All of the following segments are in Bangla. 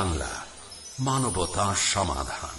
বাংলা মানবতা সমাধান।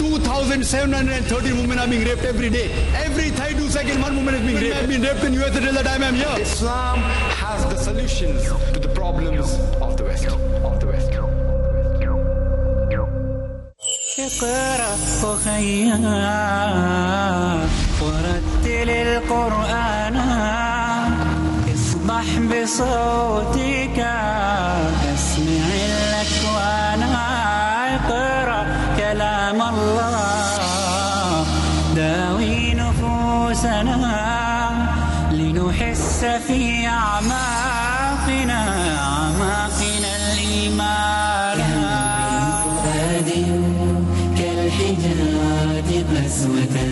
2,730 women are being raped every day. Every 32 seconds, one woman is being raped. I've been raped in U.S. until the time I'm here. Islam has the solutions to the problems of the West. Of the West. اقرأ أخيا ورتل القرآن اصبح بصوتك نفوسنا لنحس في أعماقنا أعماقنا الإيمان. فؤاد كالحجارة قسوة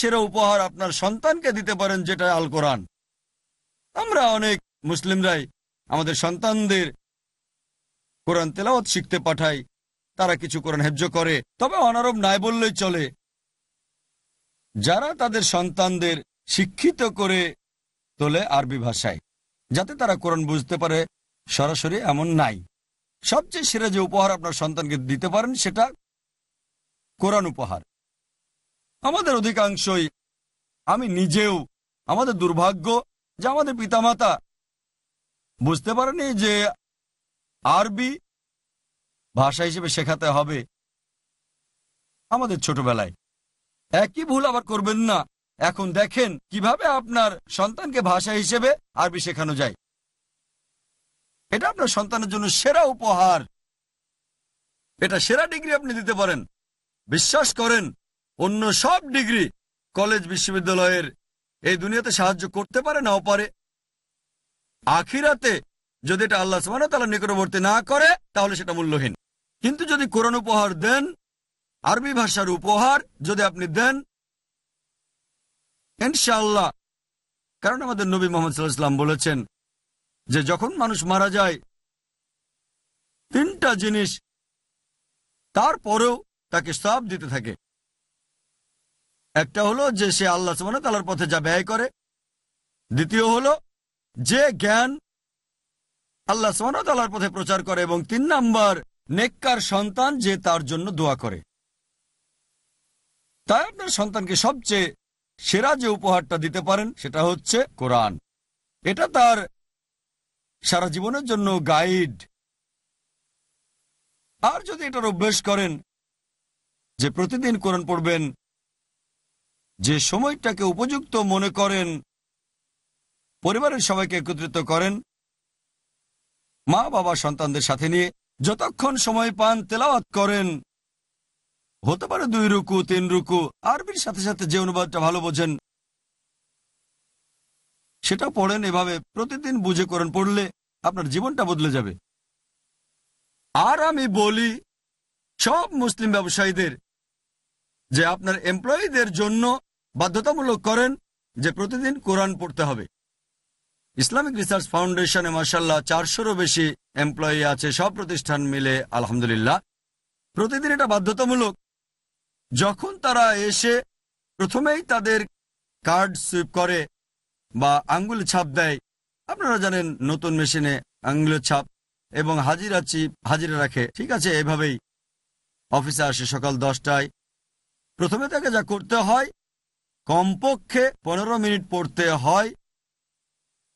সেরা উপহার আপনার সন্তানকে দিতে পারেন, যেটা আল কোরআন। আমরা অনেক মুসলিমরাই আমাদের সন্তানদের কোরআন তেলাওয়াত শিখতে পাঠাই, তারা কিছু কোরআন হেফজ করে। তবে অনারব নাই বললেই চলে, যারা তাদের সন্তানদের শিক্ষিত করে তোলে আরবি ভাষায়, যাতে তারা কোরআন বুঝতে পারে, সরাসরি এমন নাই। সবচেয়ে সেরা যে উপহার আপনার সন্তানকে দিতে পারেন, সেটা কোরআন উপহার। আমাদের অধিকাংশই, আমি নিজেও, আমাদের দুর্ভাগ্য যে আমাদের পিতামাতা বুঝতে পারেনি যে আরবি ভাষা হিসেবে শেখাতে হবে আমাদের ছোটবেলায়। একই ভুল আবার করবেন না। এখন দেখেন কীভাবে আপনার সন্তানকে ভাষা হিসেবে আরবি শেখানো যায়। এটা আপনার সন্তানের জন্য সেরা উপহার। এটা সেরা ডিগ্রি আপনি দিতে পারেন। বিশ্বাস করেন অন্য সব ডিগ্রি কলেজ বিশ্ববিদ্যালয়ের এই দুনিয়াতে সাহায্য করতে পারে, নাও পারে। আখিরাতে যদি এটা আল্লাহ সুবাহতাল্লাহ নিকটবর্তী না করে, তাহলে সেটা মূল্যহীন। কিন্তু যদি কোরআন উপহার দেন, আরবি ভাষার উপহার যদি আপনি দেন, ইনশাআল্লাহ। কারণ আমাদের নবী মোহাম্মদ সাল্লাহাম বলেছেন যে যখন মানুষ মারা যায়, তিনটা জিনিস তারপরেও তাকে সব দিতে থাকে। একটা হলো যে সে আল্লাহ সুবাহ তালার পথে যা ব্যয় করে। দ্বিতীয় হলো যে জ্ঞান আল্লাহ তালার পথে প্রচার করে এবং তিন নাম্বার, নেককার সন্তান যে তার জন্য দোয়া করে। তাই আপনার সন্তানকে সবচেয়ে সেরা যে উপহারটা দিতে পারেন সেটা হচ্ছে কোরআন। এটা তার সারা জীবনের জন্য গাইড। আর যদি এটার অভ্যেস করেন যে প্রতিদিন কোরআন পড়বেন যে সময়টাকে উপযুক্ত মনে করেন, পরিবারের সবাইকে একত্রিত করেন, মা, বাবা, সন্তানদের সাথে নিয়ে যতক্ষণ সময় পান তেলাওয়াত করেন। হতে পারে দুই রুকু, তিন রুকু, আরবির সাথে সাথে যে অনুবাদটা ভালো বোঝেন, সেটা পড়েন, এভাবে প্রতিদিন বুঝে করেন, পড়লে আপনার জীবনটা বদলে যাবে। আর আমি বলি, সব মুসলিম ব্যবসায়ীদের, যে আপনার এমপ্লয়ীদের জন্য বাধ্যতামূলক করেন যে প্রতিদিন কোরআন পড়তে হবে। ইসলামিক রিসার্চ ফাউন্ডেশনে মার্শাল্লাহ চারশোরও বেশি এমপ্লয়ি আছে, সব প্রতিষ্ঠান মিলে আলহামদুলিল্লাহ। প্রতিদিন এটা বাধ্যতামূলক। যখন তারা এসে প্রথমেই তাদের কার্ড সুইপ করে বা আঙ্গুল ছাপ দেয়, আপনারা জানেন নতুন মেশিনে আঙ্গুলের ছাপ এবং হাজিরা চিপ হাজিরা রাখে। ঠিক আছে, এভাবেই অফিসে আসে সকাল দশটায়। প্রথমে তাকে যা করতে হয় কমপক্ষে পনেরো মিনিট পড়তে হয়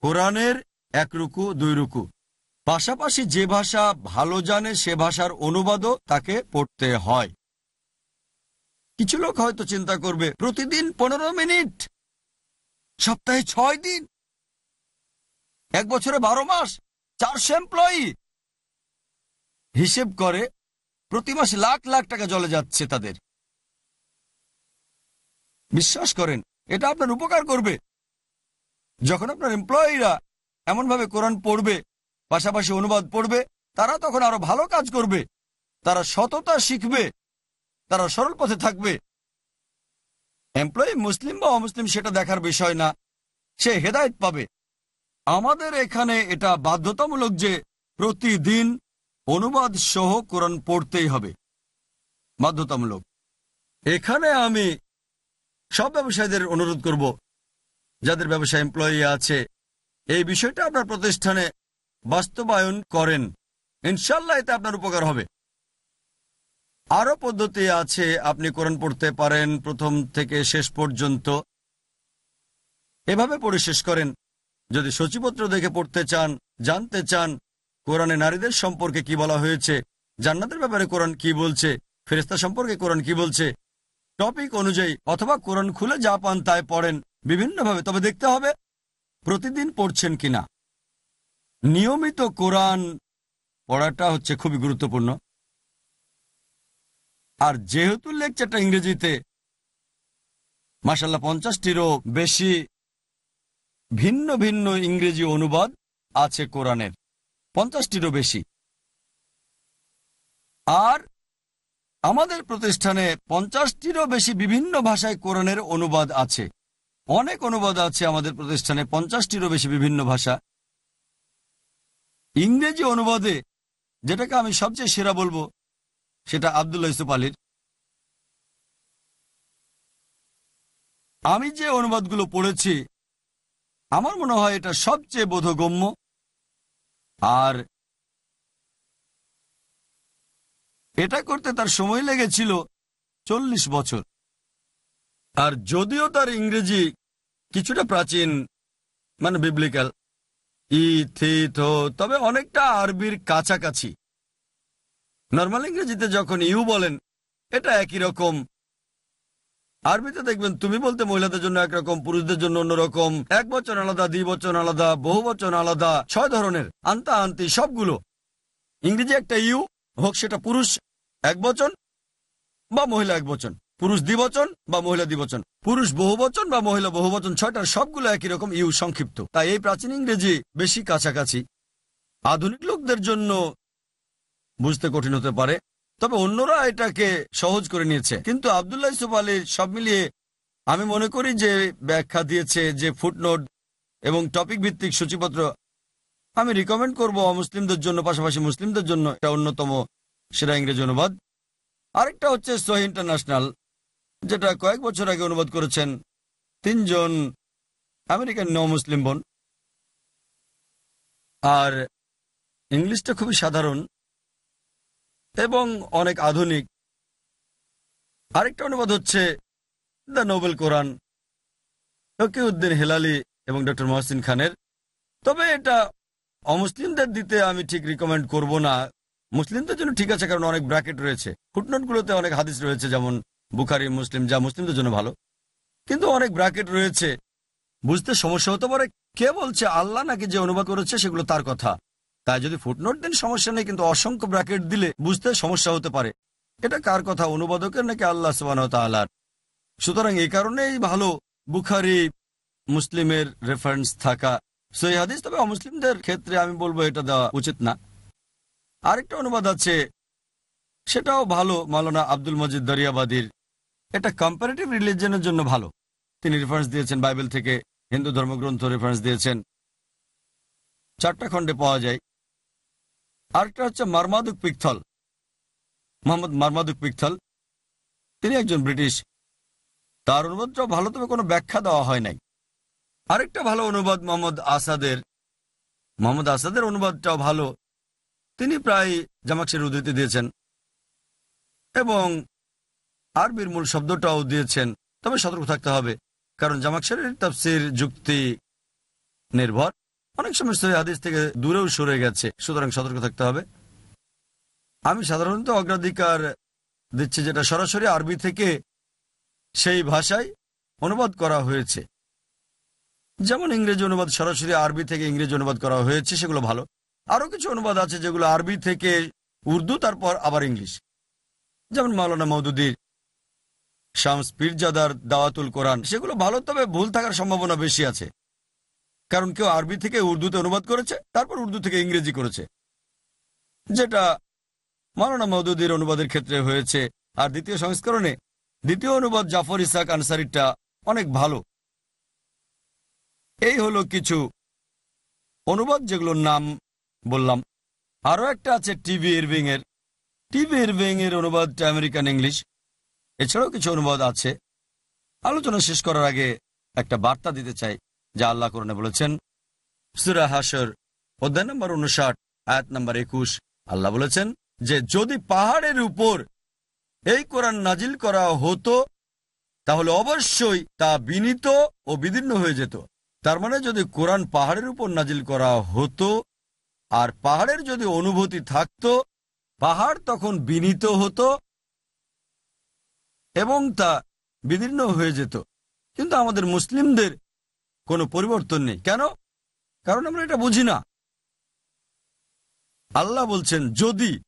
কোরআনের এক রুকু, দুই রুকু। পাশাপাশি যে ভাষা ভালো জানে, সে ভাষার অনুবাদও তাকে পড়তে হয়। কিছু লোক হয়তো চিন্তা করবে, প্রতিদিন পনেরো মিনিট? সপ্তাহে ছয় দিন? এক বছরে বারো মাস? চারশো এমপ্লয়ি? হিসেব করে, প্রতি মাসে লাখ লাখ টাকা জলে যাচ্ছে তাদের। বিশ্বাস করেন, এটা আপনার উপকার করবে। যখন আপনার এমপ্লয়িরা এমনভাবে কোরআন পড়বে, পাশাপাশি অনুবাদ পড়বে, তারা তখন আরও ভালো কাজ করবে। তারা সততা শিখবে, তারা সরল পথে থাকবে। এমপ্লয়ি মুসলিম বা অমুসলিম, সেটা দেখার বিষয় না, সে হেদায়েত পাবে। আমাদের এখানে এটা বাধ্যতামূলক যে প্রতিদিন অনুবাদ সহ কোরআন পড়তেই হবে। বাধ্যতামূলক। এখানে আমি সব ব্যবসায়ীদের অনুরোধ করব, যাদের ব্যবসা এমপ্লয়ি আছে, এই বিষয়টা আপনার প্রতিষ্ঠানে বাস্তবায়ন করেন। ইনশাল্লাহ এতে আপনার উপকার হবে। আরও পদ্ধতি আছে, আপনি কোরআন পড়তে পারেন, প্রথম থেকে শেষ পর্যন্ত। এভাবে পড়ে শেষ করেন। যদি সূচিপত্র দেখে পড়তে চান, জানতে চান, কোরআনে নারীদের সম্পর্কে কি বলা হয়েছে, জান্নাতের ব্যাপারে কোরআন কি বলছে ফেরেস্তা সম্পর্কে কোরআন কি বলছে টপিক অনুযায়ী অথবা কোরআন খুলে যা পান তাই পড়েন। বিভিন্নভাবে, তবে দেখতে হবে প্রতিদিন পড়ছেন কিনা। নিয়মিত কোরআন পড়াটা হচ্ছে খুবই গুরুত্বপূর্ণ। আর যেহেতু লেকচারটা ইংরেজিতে মাসাল্লাহ পঞ্চাশটিরও বেশি ভিন্ন ভিন্ন ইংরেজি অনুবাদ আছে কোরআনের। পঞ্চাশটিরও বেশি। আর আমাদের প্রতিষ্ঠানে পঞ্চাশটিরও বেশি বিভিন্ন ভাষায় কোরআনের অনুবাদ আছে। অনেক অনুবাদ আছে আমাদের প্রতিষ্ঠানে, পঞ্চাশটিরও বেশি বিভিন্ন ভাষা। ইংরেজি অনুবাদে যেটাকে আমি সবচেয়ে সেরা বলব, সেটা আবদুল্লাহ ইসুফ আলীর। আমি যে অনুবাদগুলো পড়েছি, আমার মনে হয় এটা সবচেয়ে বোধগম্য। আর এটা করতে তার সময় লেগেছিল চল্লিশ বছর। আর যদিও তার ইংরেজি কিছুটা প্রাচীন মানে বিবলিক্যাল ই তবে অনেকটা আরবির কাছাকাছি। নর্মাল ইংরেজিতে যখন ইউ বলেন, এটা একই রকম। আরবিতে দেখবেন তুমি বলতে মহিলাদের জন্য একরকম পুরুষদের জন্য অন্যরকম এক বচন আলাদা দ্বি বচন আলাদা, বহু বচন আলাদা, ছয় ধরনের, আন্তা, আন্তি, সবগুলো। ইংরেজি একটা ইউ হোক সেটা পুরুষ এক বচন বা মহিলা এক বচন। পুরুষ দ্বিবচন বা মহিলা দ্বিবচন। পুরুষ বহু বচন বা মহিলা বহু বচন ছয়টার সবগুলো একই রকম ইউ সংক্ষিপ্ত। তাই এই প্রাচীন ইংরেজি বেশি কাছাকাছি। আধুনিক লোকদের জন্য বুঝতে কঠিন হতে পারে। তবে অন্যরা এটাকে সহজ করে নিয়েছে। কিন্তু আবদুল্লাহ ইসুফ আলীর সব মিলিয়ে আমি মনে করি যে ব্যাখ্যা দিয়েছে যে ফুটনোট এবং টপিক ভিত্তিক সূচিপত্র আমি রিকমেন্ড করব অমুসলিমদের জন্য, পাশাপাশি মুসলিমদের জন্য এটা অন্যতম সেরা ইংরেজি অনুবাদ। আরেকটা হচ্ছে সহি ইন্টারন্যাশনাল যেটা কয়েক বছর আগে অনুবাদ করেছেন তিনজন আমেরিকান ন মুসলিম বোন। আর ইংলিশটা খুবই সাধারণ এবং অনেক আধুনিক। আরেকটা অনুবাদ হচ্ছে দ্য নোবেল কোরআন উদ্দিন হেলালি এবং ডক্টর মহসিন খানের। তবে এটা অমুসলিমদের দিতে আমি ঠিক রিকমেন্ড করব না। মুসলিমদের জন্য ঠিক আছে, কারণ অনেক ব্র্যাকেট রয়েছে। ফুটনোটগুলোতে অনেক হাদিস রয়েছে, যেমন বুখারি, মুসলিম, যা মুসলিমদের জন্য ভালো। কিন্তু অনেক ব্র্যাকেট রয়েছে। বুঝতে সমস্যা হতে পারে, কে বলছে আল্লাহ নাকি যে অনুবাদ করেছে সেগুলো তার কথা। তাই যদি ফুটনোট দেন সমস্যা নেই, কিন্তু অসংখ্য ব্র্যাকেট দিলে বুঝতে সমস্যা হতে পারে। এটা কার কথা, অনুবাদকের নাকি আল্লাহ সুবাহ তালার সুতরাং এই কারণেই ভালো বুখারি, মুসলিমের রেফারেন্স থাকা সই হাদিস তবে অমুসলিমদের ক্ষেত্রে আমি বলব এটা দেওয়া উচিত না। আরেকটা অনুবাদ আছে, সেটাও ভালো মালানা আব্দুল মজিদ দরিয়াবাদীর। এটা কম্পারেটিভ রিলিজনের জন্য ভালো। তিনি রেফারেন্স দিয়েছেন বাইবেল থেকে, হিন্দু ধর্মগ্রন্থ রেফারেন্স দিয়েছেন। চারটা খণ্ডে পাওয়া যায়। আরেকটা হচ্ছে মারমাদুক পিকথল। মোহাম্মদ মারমাদুক পিকথল, তিনি একজন ব্রিটিশ। তার অনুবাদটাও ভালো, তবে কোনো ব্যাখ্যা দেওয়া হয় নাই। আরেকটা ভালো অনুবাদ মোহাম্মদ আসাদের। মোহাম্মদ আসাদের অনুবাদটাও ভালো। তিনি প্রায় জামাকসের উদ্ধৃতি দিয়েছেন এবং আরবির মূল শব্দটাও দিয়েছেন। তবে সতর্ক থাকতে হবে, কারণ জামাকসের তাফসির যুক্তি নির্ভর। অনেক সময় সহি হাদিস থেকে দূরেও সরে গেছে, সুতরাং সতর্ক থাকতে হবে। আমি সাধারণত অগ্রাধিকার দিচ্ছি যেটা সরাসরি আরবি থেকে সেই ভাষায় অনুবাদ করা হয়েছে। যেমন ইংরেজি অনুবাদ সরাসরি আরবি থেকে ইংরেজি অনুবাদ করা হয়েছে, সেগুলো ভালো। আরও কিছু অনুবাদ আছে যেগুলো আরবি থেকে উর্দু, তারপর আবার ইংলিশ। যেমন মাওলানা মৌদুদির শামস পীরজাদার দাওয়াতুল কোরআন, সেগুলো ভালো, তবে ভুল থাকার সম্ভাবনা বেশি আছে। কারণ কেউ আরবি থেকে উর্দুতে অনুবাদ করেছে, তারপর উর্দু থেকে ইংরেজি করেছে। যেটা মাওলানা মৌদুদির অনুবাদের ক্ষেত্রে হয়েছে। আর দ্বিতীয় সংস্করণে দ্বিতীয় অনুবাদ জাফর ইসাক আনসারিটা অনেক ভালো। এই হলো কিছু অনুবাদ যেগুলোর নাম বললাম। আরও একটা আছে টিভি ইরভিং এর টিভি ইরভিং এর অনুবাদটা আমেরিকান ইংলিশ। এছাড়াও কিছু অনুবাদ আছে। আলোচনা শেষ করার আগে একটা বার্তা দিতে চাই, যা আল্লাহ করণে বলেছেন। সুরা হাসর অধ্যায় নম্বর উনষাট আয়াত নম্বর একুশ, আল্লাহ বলেছেন যে, যদি পাহাড়ের উপর এই কোরআন নাজিল করা হতো, তাহলে অবশ্যই তা বিনীত ও বিদীর্ণ হয়ে যেত। তার মানে যদি কোরআন পাহাড়ের উপর নাজিল করা হতো, আর পাহাড়ের যদি অনুভূতি থাকতো, পাহাড় তখন বিনীত হতো এবং তা বিদীর্ণ হয়ে যেত। কিন্তু আমাদের মুসলিমদের কোনো পরিবর্তন নেই। কেন? কারণ আমরা এটা বুঝি না। আল্লাহ বলছেন, যদি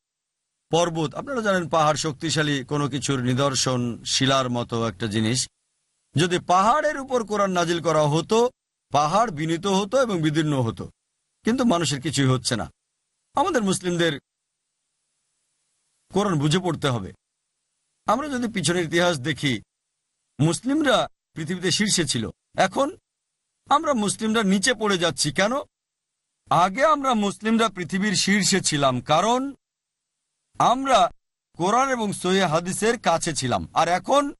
পর্বত, আপনারা জানেন পাহাড় শক্তিশালী কোনো কিছুর নিদর্শন, শিলার মতো একটা জিনিস। যদি পাহাড়ের উপর কোরআন নাজিল করা হতো পাহাড় বিনীত হতো এবং বিদীর্ণ হতো। কিন্তু মানুষের কিছুই হচ্ছে না। আমাদের মুসলিমদের কোরআন বুঝে পড়তে হবে। আমরা যদি পিছনের ইতিহাস দেখি, মুসলিমরা পৃথিবীতে শীর্ষে ছিল। এখন আমরা মুসলিমরা নিচে পড়ে যাচ্ছি। কেন? আগে আমরা মুসলিমরা পৃথিবীর শীর্ষে ছিলাম, কারণ আমরা কোরআন এবং সহি হাদিসের কাছে ছিলাম। আর এখন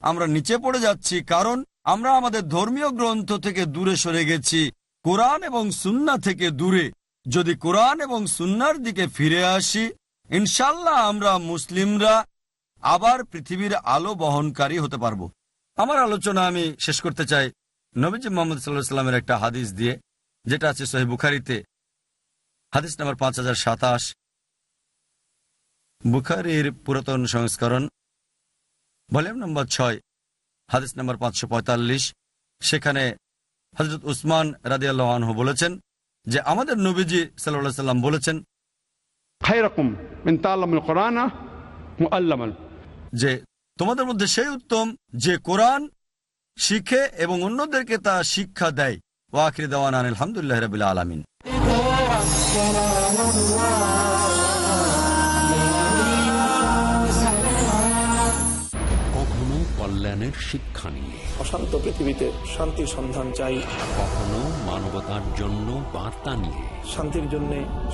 আমরা নিচে পড়ে যাচ্ছি, কারণ আমরা আমাদের ধর্মীয় গ্রন্থ থেকে দূরে সরে গেছি, কোরআন এবং সুন্না থেকে দূরে। যদি কোরআন এবং সুন্নার দিকে ফিরে আসি ইনশাল্লাহ আমরা মুসলিমরা আবার পৃথিবীর আলো বহনকারী হতে পারব। আমার আলোচনা আমি শেষ করতে চাই নবীজি মোহাম্মদ সাল্লাহ সাল্লামের একটা হাদিস দিয়ে, যেটা আছে সহি বুখারিতে। হাদিস নাম্বার পাঁচ হাজার সাতাশ। বুখারির পুরাতন সংস্করণ, ভলিউম নম্বর ছয়। হাদিস নম্বর পাঁচশো পঁয়তাল্লিশ। সেখানে হজরত উসমান রাজি আল্লাহ বলেছেন যে আমাদের নবীজি সাল্লা সাল্লাম বলেছেন যে তোমাদের মধ্যে সেই উত্তম যে কোরআন শিখে এবং অন্যদেরকে তা শিক্ষা দেয়। ওয়াকির দেওয়ান আলহামদুলিল্লাহ রবিল্লা আলমিন। কল্যাণের শিক্ষা নিয়ে। অশান্ত পৃথিবীতে শান্তির সন্ধান চাই। কখনো মানবতার জন্য বার্তা নিয়ে। শান্তির জন্য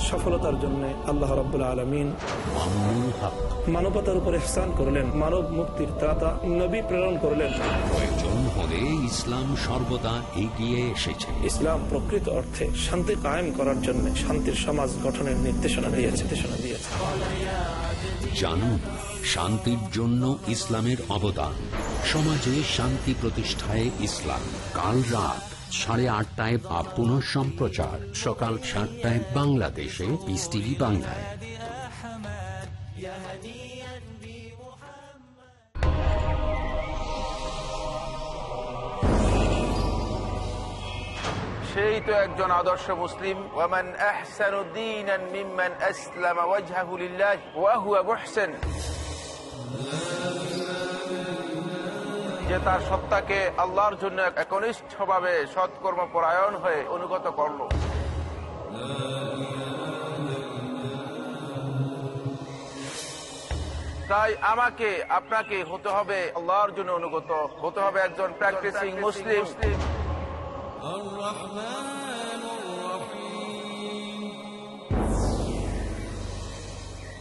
সফলতার জন্য আল্লাহ আলমিন মামুনুল হক। মানবতার উপর ইহসান করলেন মানব মুক্তির ত্রাতা নবী প্রেরণ করলেন। প্রয়োজন হলে ইসলাম সর্বদা এগিয়ে এসেছে। ইসলাম প্রকৃত অর্থে শান্তি কায়েম করার জন্য শান্তির সমাজ গঠনের নির্দেশনা দিয়েছে। নির্দেশনা দিয়েছে। জানুন শান্তির জন্য ইসলামের অবদান। সমাজে শান্তি প্রতিষ্ঠায় ইসলাম। কাল রাত সাড়ে আটটায় বা পুনঃ সম্প্রচার। সকাল সাতটায় বাংলাদেশে। পিস টিভি বাংলায়। সেই তো একজন আদর্শ মুসলিম। ওয়ামান আহসানু দীনান মিম্মান আসলামা ওয়াজহাহু লিল্লাহ ওয়া হুয়া মুহসিন। যে তার সত্তাকে আল্লাহর জন্য একনিষ্ঠভাবে সৎকর্ম পরায়ণ হয়ে অনুগত করল। তাই আমাকে আপনাকে হতে হবে আল্লাহর জন্য অনুগত হতে হবে একজন প্র্যাকটিসিং মুসলিম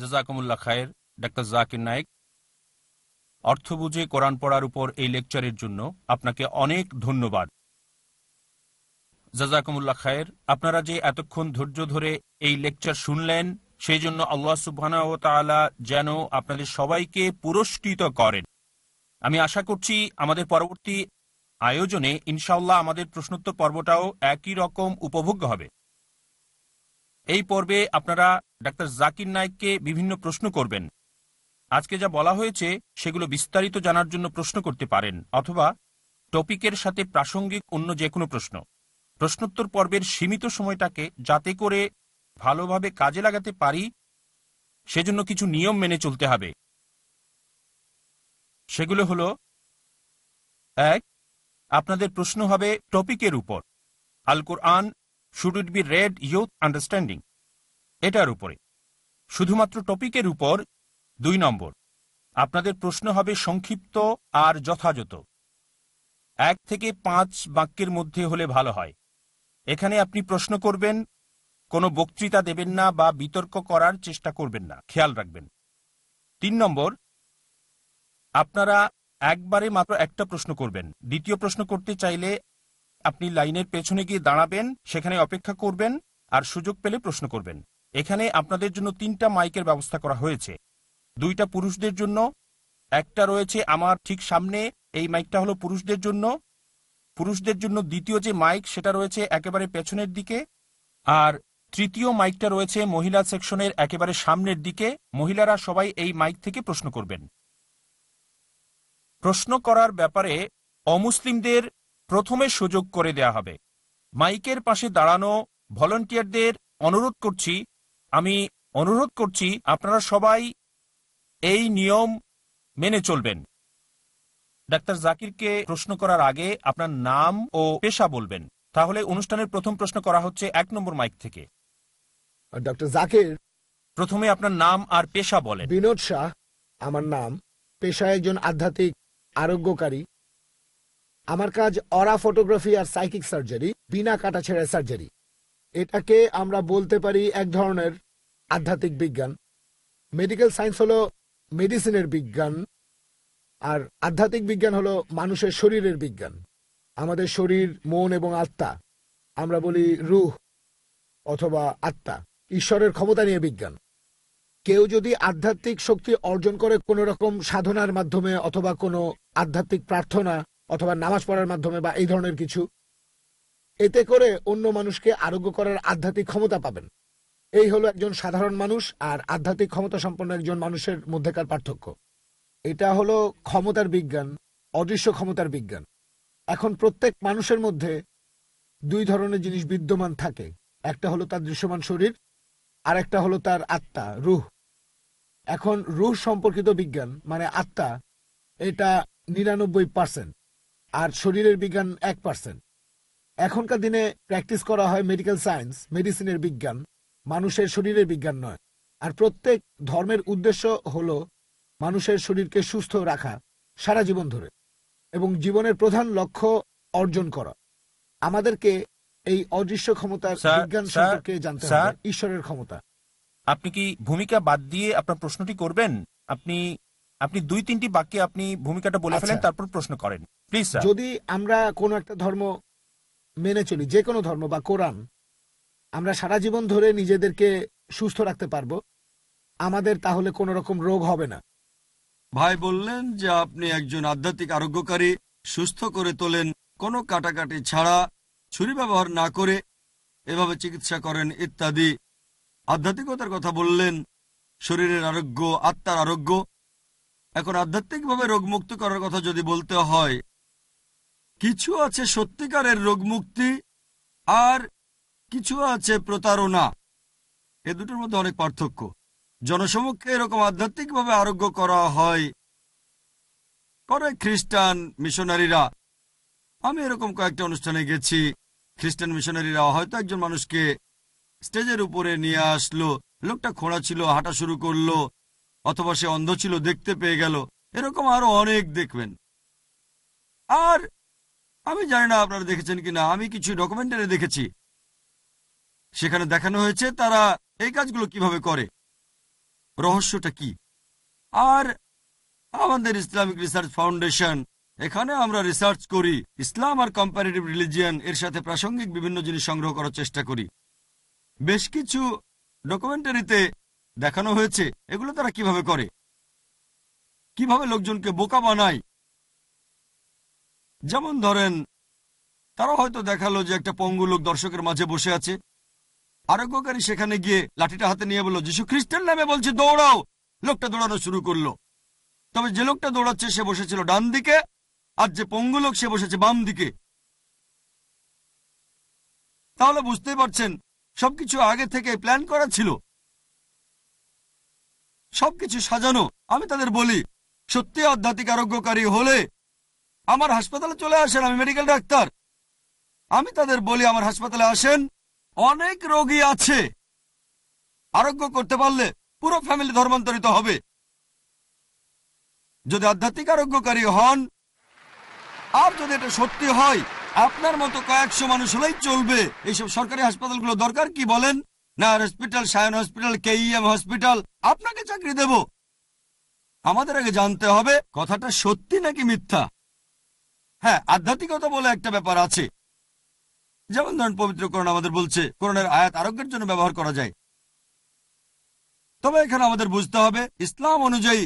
জাজাকুমুল্লাহ খায়ের, ডাক্তার জাকির নায়েক। অর্থ বুঝে কোরআন পড়ার উপর এই লেকচারের জন্য আপনাকে অনেক ধন্যবাদ। জাজাকুমুল্লাহ খায়ের, আপনারা যে এতক্ষণ ধৈর্য ধরে এই লেকচার শুনলেন, সেই জন্য আল্লাহ সুবহানা ও তাআলা যেন আপনাদের সবাইকে পুরস্কৃত করেন। আমি আশা করছি আমাদের পরবর্তী আয়োজনে ইনশাল্লাহ আমাদের প্রশ্নোত্তর পর্বটাও একই রকম উপভোগ্য হবে। এই পর্বে আপনারা ডাক্তার জাকির নায়েককে বিভিন্ন প্রশ্ন করবেন। আজকে যা বলা হয়েছে সেগুলো বিস্তারিত জানার জন্য প্রশ্ন করতে পারেন অথবা টপিকের সাথে প্রাসঙ্গিক অন্য যে কোনো প্রশ্ন। প্রশ্নোত্তর পর্বের সীমিত সময়টাকে যাতে করে ভালোভাবে কাজে লাগাতে পারি, সেজন্য কিছু নিয়ম মেনে চলতে হবে। সেগুলো হলো, এক আপনাদের প্রশ্ন হবে টপিকের উপর। Al Quran, should it be read, with understanding. এটার উপরে। শুধুমাত্র টপিকের উপর, দুই নম্বর। আপনাদের প্রশ্ন হবে সংক্ষিপ্ত আর যথাযথ। এক থেকে পাঁচ বাক্যের মধ্যে হলে ভালো হয়। এখানে আপনি প্রশ্ন করবেন, কোনো বক্তৃতা দেবেন না বা বিতর্ক করার চেষ্টা করবেন না। খেয়াল রাখবেন। তিন নম্বর, আপনারা একবারে মাত্র একটা প্রশ্ন করবেন। দ্বিতীয় প্রশ্ন করতে চাইলে আপনি লাইনের পেছনে গিয়ে দাঁড়াবেন, সেখানে অপেক্ষা করবেন আর সুযোগ পেলে প্রশ্ন করবেন। এখানে আপনাদের জন্য তিনটা মাইকের ব্যবস্থা করা হয়েছে। দুইটা পুরুষদের জন্য, একটা রয়েছে আমার ঠিক সামনে, এই মাইকটা হলো পুরুষদের জন্য। পুরুষদের জন্য দ্বিতীয় যে মাইক, সেটা রয়েছে একেবারে পেছনের দিকে আর তৃতীয় মাইকটা রয়েছে মহিলা সেকশনের একেবারে সামনের দিকে। মহিলারা সবাই এই মাইক থেকে প্রশ্ন করবেন। প্রশ্ন করার ব্যাপারে অমুসলিমদের প্রথমে সুযোগ করে দেয়া হবে। মাইকের পাশে দাঁড়ানো ভলান্টিয়ারদের অনুরোধ করছি আমি অনুরোধ করছি আপনারা সবাই এই নিয়ম মেনে চলবেন। ডাক্তার জাকিরকে প্রশ্ন করার আগে আপনার নাম ও পেশা বলবেন। তাহলে অনুষ্ঠানের প্রথম প্রশ্ন করা হচ্ছে এক নম্বর মাইক থেকে। ডক্টর জাকির? প্রথমে আপনার নাম আর পেশা বলেন। বিনোদ শাহ আমার নাম পেশায় একজন আধ্যাত্মিক আরোগ্যকারী। আমার কাজ অরা ফটোগ্রাফি আর সাইকিক সার্জারি, বিনা কাটাছেড়া সার্জারি। এটাকে আমরা বলতে পারি এক ধরনের আধ্যাত্মিক বিজ্ঞান। মেডিকেল সায়েন্স হলো মেডিসিনের বিজ্ঞান আর আধ্যাত্মিক বিজ্ঞান হলো মানুষের শরীরের বিজ্ঞান। আমাদের শরীর, মন এবং আত্মা, আমরা বলি রুহ অথবা আত্মা, ঈশ্বরের ক্ষমতা নিয়ে বিজ্ঞান। কেউ যদি আধ্যাত্মিক শক্তি অর্জন করে কোনো রকম সাধনার মাধ্যমে অথবা কোনো আধ্যাত্মিক প্রার্থনা অথবা নামাজ পড়ার মাধ্যমে বা এই ধরনের কিছু, এতে করে অন্য মানুষকে আরোগ্য করার আধ্যাত্মিক ক্ষমতা পাবেন। এই হলো একজন সাধারণ মানুষ আর আধ্যাত্মিক ক্ষমতা সম্পন্ন একজন মানুষের মধ্যেকার পার্থক্য। এটা হলো ক্ষমতার বিজ্ঞান, অদৃশ্য ক্ষমতার বিজ্ঞান। এখন প্রত্যেক মানুষের মধ্যে দুই ধরনের জিনিস বিদ্যমান থাকে। একটা হলো তার দৃশ্যমান শরীর আর একটা হলো তার আত্মা, রুহ। এখন রুহ সম্পর্কিত বিজ্ঞান মানে আত্মা এটা নিরানব্বই পার্সেন্ট আর শরীরের বিজ্ঞান এক পার্সেন্ট এখনকার দিনে প্র্যাকটিস করা হয় মেডিকেল সায়েন্স মেডিসিনের বিজ্ঞান মানুষের শরীরের বিজ্ঞান নয়। আর প্রত্যেক ধর্মের উদ্দেশ্য হল মানুষের শরীরকে সুস্থ রাখা সারা জীবন ধরে এবং জীবনের প্রধান লক্ষ্য অর্জন করা। আমাদেরকে এই অদৃশ্য ক্ষমতার বিজ্ঞান সম্পর্কে জানতে হবে ঈশ্বরের ক্ষমতা। আপনি কি ভূমিকা বাদ দিয়ে আপনার প্রশ্নটি করবেন? আপনি আপনি দুই তিনটি বাক্যে আপনি ভূমিকাটা বলে ফেলেন আচ্ছা। তারপর প্রশ্ন করেন। প্লিজ স্যার যদি আমরা কোনো একটা ধর্ম মেনে চলি যে কোনো ধর্ম বা কোরআন আমরা সারা জীবন ধরে নিজেদেরকে সুস্থ রাখতে পারব আমাদের তাহলে কোনো রকম রোগ হবে না। ভাই বললেন যে আপনি একজন আধ্যাত্মিক আরোগ্যকারী সুস্থ করে তোলেন কোনো কাটাকাটি ছাড়া ছুরি ব্যবহার না করে এভাবে চিকিৎসা করেন ইত্যাদি। আধ্যাত্মিকতার কথা বললেন, শরীরের আরোগ্য, আত্মার আরোগ্য। এখন আধ্যাত্মিকভাবে রোগমুক্ত করার কথা যদি বলতে হয়, কিছু আছে সত্যিকারের রোগমুক্তি আর কিছু আছে প্রতারণা। এ দুটোর মধ্যে অনেক পার্থক্য। জনসমক্ষে এরকম আধ্যাত্মিকভাবে আরোগ্য করা হয় করে খ্রিস্টান মিশনারিরা। আমি এরকম কয়েকটা অনুষ্ঠানে গেছি, খ্রিস্টান মিশনারিরা হয়তো একজন মানুষকে স্টেজের উপরে নিয়ে আসলো। লোকটা খোঁড়া ছিল, হাঁটা শুরু করল, অথবা সে অন্ধ ছিল, দেখতে পেয়ে গেল। এরকম আরও অনেক দেখবেন। আর আমি জানি না আপনারা দেখেছেন কিনা, আমি কিছু ডকুমেন্টারি দেখেছি। সেখানে দেখানো হয়েছে তারা এই কাজগুলো কীভাবে করে, রহস্যটা কি। আর আমাদের ইসলামিক রিসার্চ ফাউন্ডেশন, এখানে আমরা রিসার্চ করি, ইসলাম আর কম্পারেটিভ রিলিজিয়ান এর সাথে প্রাসঙ্গিক বিভিন্ন জিনিস সংগ্রহ করার চেষ্টা করি। বেশ কিছু ডকুমেন্টারিতে দেখানো হয়েছে। এগুলো তারা কীভাবে করে? কীভাবে লোকজনকে বোকা বানায়? যেমন ধরেন, তারা হয়তো দেখাল যে একটা পঙ্গু লোক দর্শকের মাঝে বসে আছে। আরোগ্যকারী সেখানে গিয়ে লাঠিটা হাতে নিয়ে বলল, যিশু খ্রিস্টের নামে বলছে, দৌড়াও! লোকটা দৌড়ানো শুরু করল। তবে যে লোকটা দৌড়াচ্ছে, সে বসেছিল ডান দিকে, আর যে পঙ্গু লোক, সে বসেছে বাম দিকে। তাহলে বুঝতেই পারছেন সবকিছু আগে থেকে প্ল্যান করা ছিল। সবকিছু সাজানো, আমি তাদের বলি, সত্যি আধ্যাত্মিক আরোগ্যকারী হলে আমার হাসপাতালে চলে আসেন আমি মেডিকেল ডাক্তার। আমি তাদের বলি, আমার হাসপাতালে আসেন, অনেক রোগী আছে। আরোগ্য করতে পারলে পুরো ফ্যামিলি ধর্মান্তরিত হবে। যদি আধ্যাত্মিক আরোগ্যকারী হন, আর যদি এটা সত্যি হয় আপনার মতো কয়েকশো মানুষ হলেই চলবে। এইসব সরকারি হাসপাতালগুলো দরকার কি বলেন? না hospital Sion hospital KEM hospital আপনাকে চাকরি দেব। আমাদের আগে জানতে হবে, কথাটা সত্যি নাকি মিথ্যা? হ্যাঁ আধ্যাত্মিকতা বলে একটা ব্যাপার আছে। যেমন ধরেন, পবিত্র করোনা আমাদের বলছে করোনার আয়াত আরোগ্যের জন্য ব্যবহার করা যায়। তবে এখানে আমাদের বুঝতে হবে, ইসলাম অনুযায়ী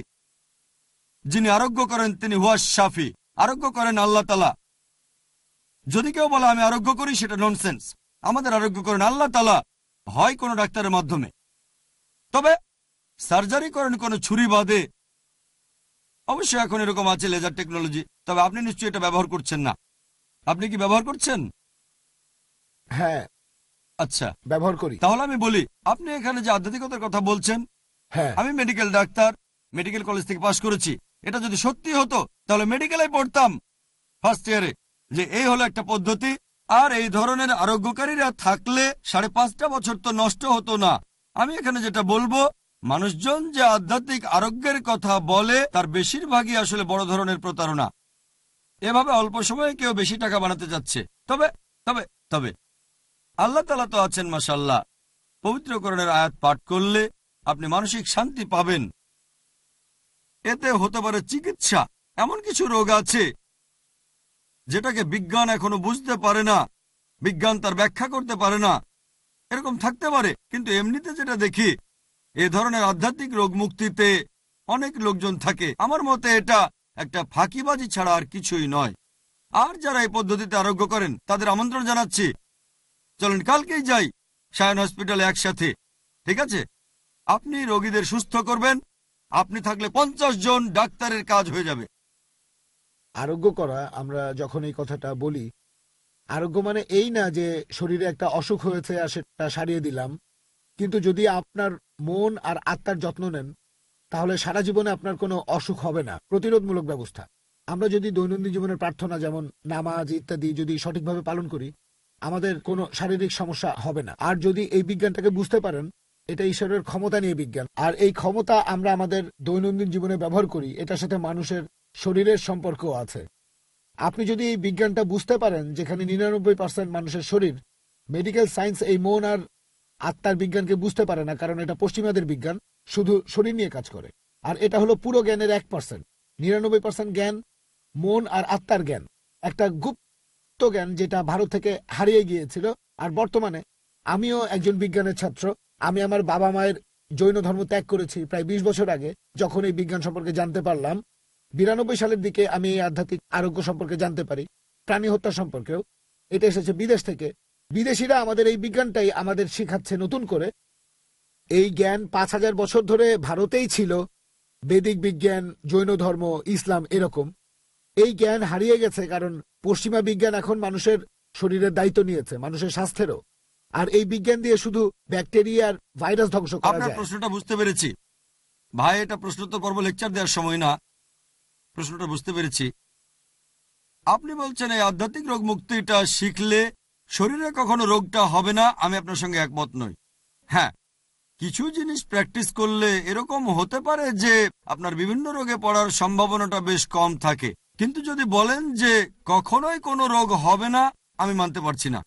যিনি আরোগ্য করেন তিনি হুয়াস শাফি। আরোগ্য করেন আল্লাহ তালা যদি কেউ বলে আমি আরোগ্য করি সেটা ননসেন্স আমাদের আরোগ্য করেন আল্লাহ তালা হয় কোনো ডাক্তারের মাধ্যমে। তবে সার্জারি করেন কোনো ছুরি বাদে। অবশ্যই এখন এরকম আছে লেজার টেকনোলজি তবে আপনি নিশ্চয়ই এটা ব্যবহার করছেন না। আপনি কি ব্যবহার করছেন? হ্যাঁ। আচ্ছা। ব্যবহার করি। তাহলে আমি বলি আপনি এখানে যে আধ্যাত্মিকতার কথা বলছেন হ্যাঁ। আমি মেডিকেল ডাক্তার মেডিকেল কলেজ থেকে পাশ করেছি। এটা যদি সত্যি হতো তাহলে মেডিকেলে পড়তাম। ফার্স্ট ইয়ারে যে এই হলো একটা পদ্ধতি, আর এই ধরনের আরোগ্যকারীরা থাকলে সাড়ে পাঁচটা বছর তো নষ্ট হতো না। আমি এখানে যেটা বলব, মানুষজন যে আধ্যাত্মিক আরোগ্যের কথা বলে, তার বেশিরভাগই আসলে বড় ধরনের প্রতারণা। এভাবে অল্প সময়ে কেউ বেশি টাকা বানাতে যাচ্ছে। তবে তবে তবে, আল্লাহ তালা তো আছেন মাসাল্লাহ পবিত্রকরণের আয়াত পাঠ করলে আপনি মানসিক শান্তি পাবেন। এতে হতে পারে চিকিৎসা, এমন কিছু রোগ আছে যেটাকে বিজ্ঞান এখনও বুঝতে পারে না, বিজ্ঞান তার ব্যাখ্যা করতে পারে না, এরকম থাকতে পারে। কিন্তু এমনিতে যেটা দেখি, এ ধরনের আধ্যাত্মিক রোগ মুক্তিতে অনেক লোকজন থাকে। আমার মতে এটা একটা ফাঁকিবাজি ছাড়া আর কিছুই নয়। আর যারা এই পদ্ধতিতে আরোগ্য করেন, তাদের আমন্ত্রণ জানাচ্ছি। চলেন, কালকেই যাই সায়ন হসপিটালে একসাথে, ঠিক আছে? আপনি রোগীদের সুস্থ করবেন, আপনি থাকলে পঞ্চাশ জন ডাক্তারের কাজ হয়ে যাবে। আরোগ্য করা, আমরা যখন এই কথাটা বলি, আরোগ্য মানে এই না যে শরীরে একটা অসুখ হয়েছে আর সেটা সারিয়ে দিলাম। কিন্তু যদি আপনার মন আর আত্মার যত্ন নেন, তাহলে সারা জীবনে আপনার কোনো অসুখ হবে না। প্রতিরোধমূলক ব্যবস্থা। আমরা যদি দৈনন্দিন জীবনের প্রার্থনা যেমন নামাজ ইত্যাদি যদি সঠিকভাবে পালন করি, আমাদের কোনো শারীরিক সমস্যা হবে না। আর যদি এই বিজ্ঞানটাকে বুঝতে পারেন, এটা ঈশ্বরের ক্ষমতা নিয়ে বিজ্ঞান। আর এই ক্ষমতা আমরা আমাদের দৈনন্দিন জীবনে ব্যবহার করি, এটার সাথে মানুষের শরীরের সম্পর্ক আছে। আপনি যদি এই বিজ্ঞানটা বুঝতে পারেন, যেখানে নিরানব্বই পার্সেন্ট মানুষের শরীর মেডিকেল সায়েন্স এই মন আর আত্মার বিজ্ঞানকে বুঝতে পারে না, কারণ এটা পশ্চিমাদের বিজ্ঞান, শুধু শরীর নিয়ে কাজ করে। আর এটা হলো পুরো জ্ঞানের এক পার্সেন্ট নিরানব্বই পার্সেন্ট জ্ঞান, মন আর আত্মার জ্ঞান। একটা গুপ্ত জ্ঞান যেটা ভারত থেকে হারিয়ে গিয়েছিল, আর বর্তমানে আমিও একজন বিজ্ঞানের ছাত্র। আমি আমার বাবা মায়ের জৈন ধর্ম ত্যাগ করেছি প্রায় বিশ বছর আগে, যখন এই বিজ্ঞান সম্পর্কে জানতে পারলাম। বিরানব্বই সালের দিকে আমি এই আধ্যাত্মিক আরোগ্য সম্পর্কে জানতে পারি প্রাণী হত্যা সম্পর্কেও। এটা এসেছে বিদেশ থেকে। বিদেশিরা আমাদের এই বিজ্ঞানটাই আমাদের শিখাচ্ছে নতুন করে। এই জ্ঞান পাঁচ হাজার বছর ধরে ভারতেই ছিল। বেদিক বিজ্ঞান জৈন ধর্ম ইসলাম এরকম। এই জ্ঞান হারিয়ে গেছে কারণ পশ্চিমা বিজ্ঞান এখন মানুষের শরীরের দায়িত্ব নিয়েছে মানুষের স্বাস্থ্যেরও। আর এই বিজ্ঞান দিয়ে শুধু ব্যাকটেরিয়ার ভাইরাস ধ্বংস করা যায়। প্রশ্নটা বুঝতে পেরেছি। ভাই এটা প্রশ্নোত্তর পর্ব লেকচার দেওয়ার সময় না। প্রশ্নটা বুঝতে পেরেছি। আপনি বলছেন এই আধ্যাত্মিক রোগ মুক্তিটা শিখলে শরীরে কখনো রোগটা হবে না, আমি আপনার সঙ্গে একমত নই। হ্যাঁ কিছু জিনিস প্র্যাকটিস করলে এরকম হতে পারে যে আপনার বিভিন্ন রোগে পড়ার সম্ভাবনাটা বেশ কম থাকে। কিন্তু যদি বলেন যে কখনোই কোনো রোগ হবে না, আমি মানতে পারছি না।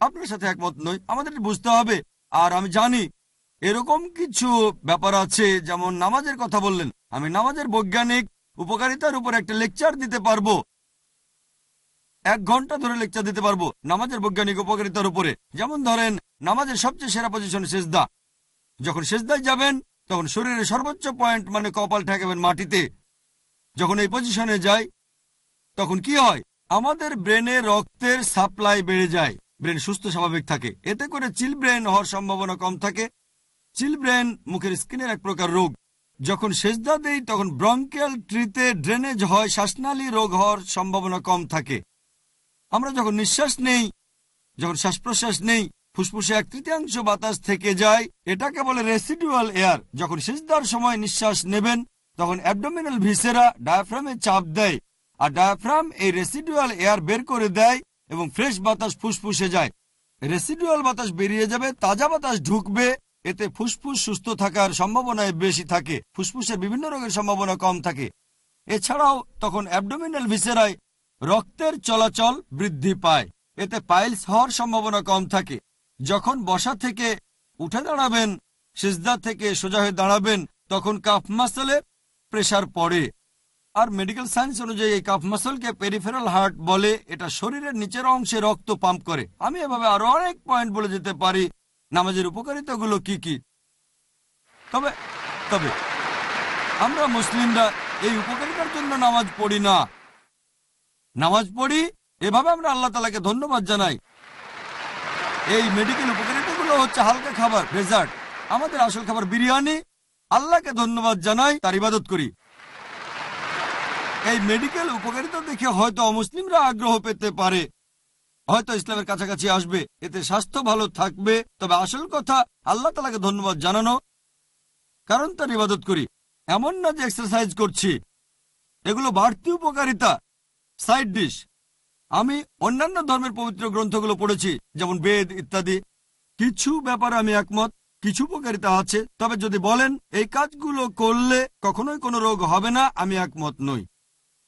আপনার সাথে একমত নই, আমাদের বুঝতে হবে। আর আমি জানি এরকম কিছু ব্যাপার আছে, যেমন নামাজের কথা বললেন। আমি নামাজের বৈজ্ঞানিক উপকারিতার উপর একটা লেকচার দিতে পারব। এক ঘণ্টা ধরে লেকচার দিতে পারব নামাজের বৈজ্ঞানিক উপকারিতার উপরে। যেমন ধরেন, নামাজের সবচেয়ে সেরা পজিশন সেজদা। যখন সেজদায় যাবেন, তখন শরীরের সর্বোচ্চ পয়েন্ট মানে কপাল ঠেকাবেন মাটিতে। যখন এই পজিশনে যাই, তখন কি হয়? আমাদের ব্রেনে রক্তের সাপ্লাই বেড়ে যায়। ব্রেন সুস্থ, স্বাভাবিক থাকে। এতে করে চিল ব্রেন হওয়ার সম্ভাবনা কম থাকে। চিল ব্রেন মুখের স্কিনের এক প্রকার রোগ। যখন সেজদা দেই, তখন ব্রঙ্কেল ট্রিতে ড্রেনেজ হয়, শ্বাসনালী রোগ হওয়ার সম্ভাবনা কম থাকে। আমরা যখন নিঃশ্বাস নেই, যখন শ্বাস প্রশ্বাস নেই, ফুসফুসে এক তৃতীয়াংশ বাতাস থেকে যায়, এটাকে বলে রেসিডুয়াল এয়ার যখন সেজদার সময় নিঃশ্বাস নেবেন, তখন অ্যাবডোমিনাল ভিসেরা ডায়াফ্রামে চাপ দেয়। আর ডায়াফ্রাম এই রেসিডুয়াল এয়ার বের করে দেয় এবং ফ্রেশ বাতাস ফুসফুসে যায়। রেসিডুয়াল বাতাস বেরিয়ে যাবে, তাজা বাতাস ঢুকবে এতে ফুসফুস সুস্থ থাকার সম্ভাবনায় বেশি থাকে। ফুসফুসের বিভিন্ন রোগের সম্ভাবনা কম থাকে। এছাড়াও তখন অ্যাবডোমিনাল ভিসেরায় রক্তের চলাচল বৃদ্ধি পায়। এতে পাইলস হওয়ার সম্ভাবনা কম থাকে। যখন বসা থেকে উঠে দাঁড়াবেন, সিজদা থেকে সোজা হয়ে দাঁড়াবেন, তখন কাফ মাসলে প্রেসার পড়ে। আর মেডিকেল সায়েন্স অনুযায়ী এই কাফ মাসলকে পেরিফেরাল হার্ট বলে, এটা শরীরের নিচের অংশে রক্ত পাম্প করে। আমি এভাবে আরও অনেক পয়েন্ট বলে যেতে পারি। নামাজের উপকারিতাগুলো কি কি? তবে তবে, আমরা মুসলিমরা এই উপকারিতার জন্য নামাজ পড়ি না। নামাজ পড়ি, এভাবে আমরা আল্লাহ তালাকে ধন্যবাদ জানাই। এই মেডিকেল উপকারিতাগুলো হচ্ছে হালকা খাবার ডেজার্ট আমাদের আসল খাবার বিরিয়ানি, আল্লাহকে ধন্যবাদ জানাই, তার ইবাদত করি। এই মেডিকেল উপকারিতা দেখে হয়তো অমুসলিমরা আগ্রহ পেতে পারে। হয়তো ইসলামের কাছাকাছি আসবে। এতে স্বাস্থ্য ভালো থাকবে। তবে আসল কথা, আল্লাহ তালাকে ধন্যবাদ জানানো। কারণ তার ইবাদত করি। এমন না যে এক্সারসাইজ করছি। এগুলো বাড়তি উপকারিতা। সাইড ডিশ আমি অন্যান্য ধর্মের পবিত্র গ্রন্থগুলো পড়েছি, যেমন বেদ ইত্যাদি। কিছু ব্যাপারে আমি একমত, কিছু উপকারিতা আছে। তবে যদি বলেন, এই কাজগুলো করলে কখনোই কোনো রোগ হবে না, আমি একমত নই।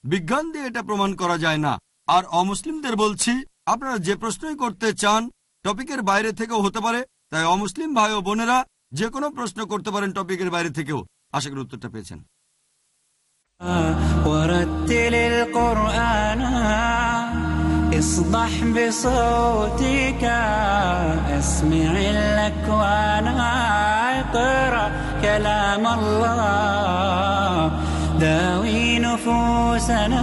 বিজ্ঞান দিয়ে এটা প্রমাণ করা যায় না। আর অমুসলিমদের বলছি আপনারা যে প্রশ্নই করতে চান টপিকের বাইরে থেকেও হতে পারে তাই অমুসলিম ভাই ও বোনেরা যে কোনো প্রশ্ন করতে পারেন টপিকের বাইরে থেকেও আশা করি উত্তরটা পেয়েছেন ورتل القرآن اصبح بصوتك اسمع الأكوان اقرأ كلام الله داوي نفوسنا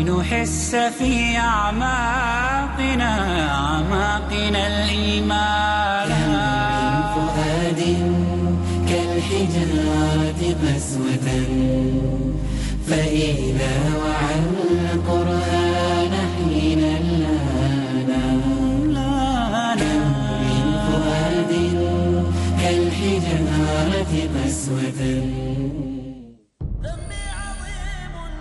لنحس في أعماقنا أعماقنا الإيمان. من فؤاد كالحجارة قسوة فإذا وعى القرآن حين لانا. كم من فؤاد كالحجارة قسوة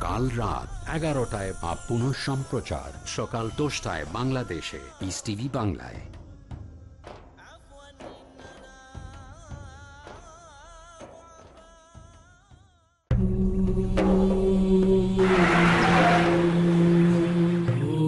কাল রাত এগারোটায় বা পুনঃ সম্প্রচার সকাল দশটায় বাংলাদেশে পিস টিভি বাংলায়।